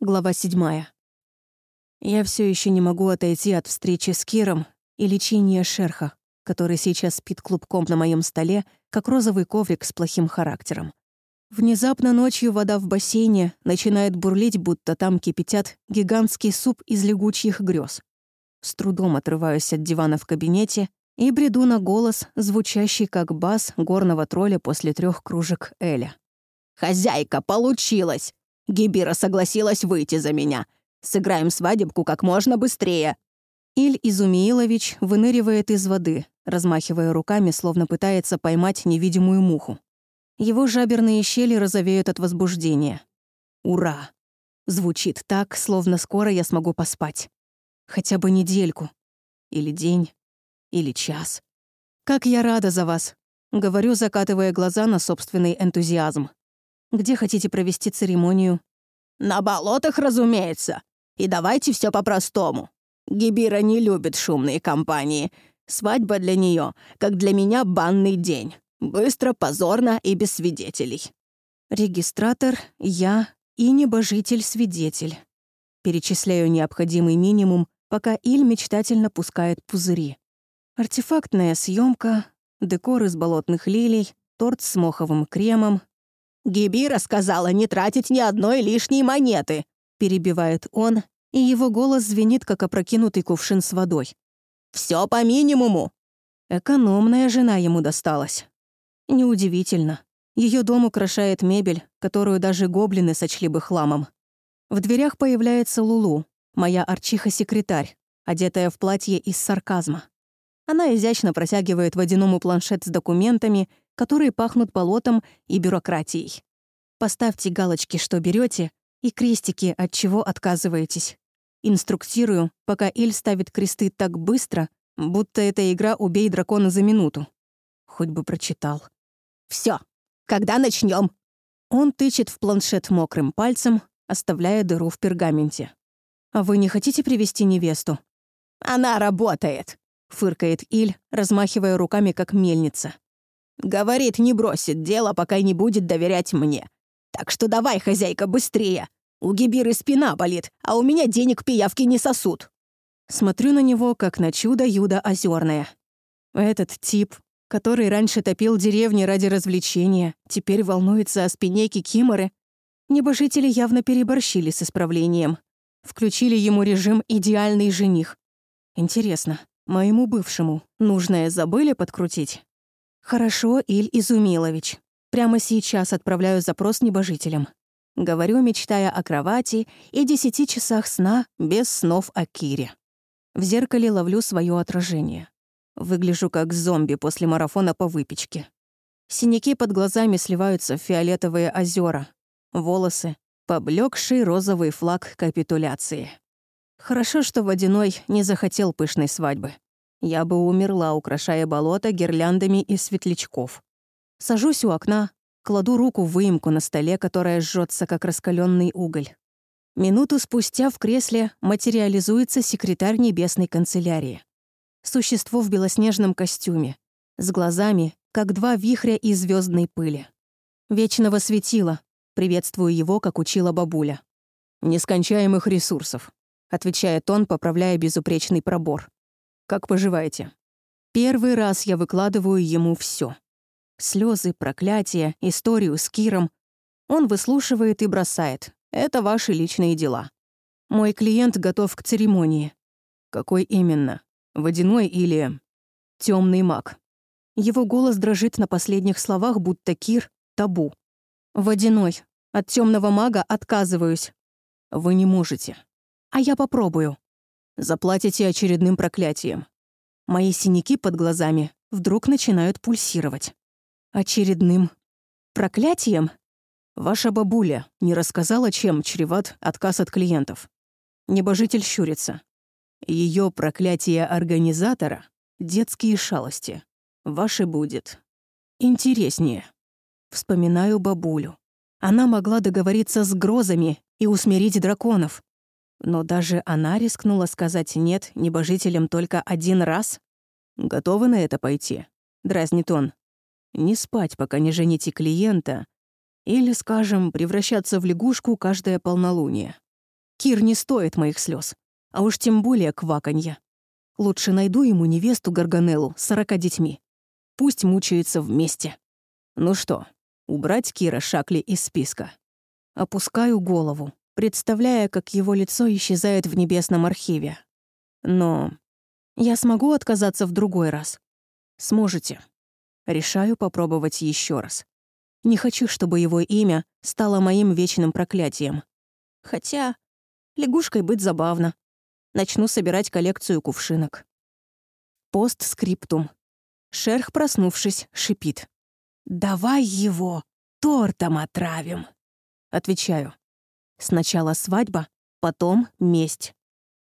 Глава седьмая. Я все еще не могу отойти от встречи с Киром и лечения шерха, который сейчас спит клубком на моем столе, как розовый коврик с плохим характером. Внезапно ночью вода в бассейне начинает бурлить, будто там кипятят гигантский суп из лягучьих грез. С трудом отрываюсь от дивана в кабинете и бреду на голос, звучащий как бас горного тролля после трех кружек Эля. «Хозяйка, получилось! Гибира согласилась выйти за меня. Сыграем свадебку как можно быстрее». Иль Изумиилович выныривает из воды, размахивая руками, словно пытается поймать невидимую муху. Его жаберные щели розовеют от возбуждения. «Ура!» Звучит так, словно скоро я смогу поспать. Хотя бы недельку. Или день. Или час. «Как я рада за вас!» Говорю, закатывая глаза на собственный энтузиазм. Где хотите провести церемонию?» «На болотах, разумеется. И давайте все по-простому. Гибира не любит шумные компании. Свадьба для нее, как для меня, банный день. Быстро, позорно и без свидетелей». «Регистратор, я и небожитель-свидетель». Перечисляю необходимый минимум, пока Иль мечтательно пускает пузыри. Артефактная съемка, декор из болотных лилий, торт с моховым кремом, Гибира сказала не тратить ни одной лишней монеты», — перебивает он, и его голос звенит, как опрокинутый кувшин с водой. «Все по минимуму». Экономная жена ему досталась. Неудивительно. Ее дом украшает мебель, которую даже гоблины сочли бы хламом. В дверях появляется Лулу, моя арчиха-секретарь, одетая в платье из сарказма. Она изящно протягивает водяному планшет с документами, которые пахнут болотом и бюрократией. Поставьте галочки, что берете, и крестики, от чего отказываетесь. Инструктирую, пока Иль ставит кресты так быстро, будто это игра «Убей дракона за минуту». Хоть бы прочитал. Все, когда начнем? Он тычет в планшет мокрым пальцем, оставляя дыру в пергаменте. «А вы не хотите привести невесту?» «Она работает», — фыркает Иль, размахивая руками, как мельница. «Говорит, не бросит дело, пока не будет доверять мне. Так что давай, хозяйка, быстрее. У Гибиры спина болит, а у меня денег пиявки не сосут». Смотрю на него, как на чудо-юдо озерное. Этот тип, который раньше топил деревни ради развлечения, теперь волнуется о спине кикиморы. Небожители явно переборщили с исправлением. Включили ему режим «идеальный жених». Интересно, Моему бывшему нужное забыли подкрутить? Хорошо, Иль Изумилович. Прямо сейчас отправляю запрос небожителям. Говорю, мечтая о кровати и десяти часах сна без снов о Кире. В зеркале ловлю свое отражение. Выгляжу как зомби после марафона по выпечке. Синяки под глазами сливаются в фиолетовые озера. Волосы — поблекший розовый флаг капитуляции. Хорошо, что Водяной не захотел пышной свадьбы. Я бы умерла, украшая болото гирляндами из светлячков. Сажусь у окна, кладу руку в выемку на столе, которая жжется, как раскаленный уголь. Минуту спустя в кресле материализуется секретарь небесной канцелярии. Существо в белоснежном костюме, с глазами, как два вихря из звездной пыли. Вечного светила, приветствую его, как учила бабуля. «Нескончаемых ресурсов», — отвечает он, поправляя безупречный пробор. «Как поживаете?» Первый раз я выкладываю ему все: Слезы, проклятия, историю с Киром. Он выслушивает и бросает. Это ваши личные дела. Мой клиент готов к церемонии. Какой именно? Водяной или... темный маг? Его голос дрожит на последних словах, будто Кир — табу. Водяной. От темного мага отказываюсь. Вы не можете. А я попробую. Заплатите очередным проклятием. Мои синяки под глазами вдруг начинают пульсировать. Очередным проклятием? Ваша бабуля не рассказала, чем чреват отказ от клиентов. Небожитель щурится. Ее проклятие организатора — детские шалости. Ваше будет. Интереснее. Вспоминаю бабулю. Она могла договориться с грозами и усмирить драконов. Но даже она рискнула сказать «нет» небожителям только один раз. «Готовы на это пойти?» — дразнит он. «Не спать, пока не жените клиента. Или, скажем, превращаться в лягушку каждое полнолуние. Кир не стоит моих слез, а уж тем более кваканья. Лучше найду ему невесту Гарганеллу с сорока детьми. Пусть мучаются вместе. Ну что, убрать Кира Шакли из списка? Опускаю голову, представляя, как его лицо исчезает в небесном архиве. Но я смогу отказаться в другой раз. Сможете. Решаю попробовать еще раз. Не хочу, чтобы его имя стало моим вечным проклятием. Хотя лягушкой быть забавно. Начну собирать коллекцию кувшинок. Постскриптум. Шерх, проснувшись, шипит. «Давай его тортом отравим!» Отвечаю. Сначала свадьба, потом месть.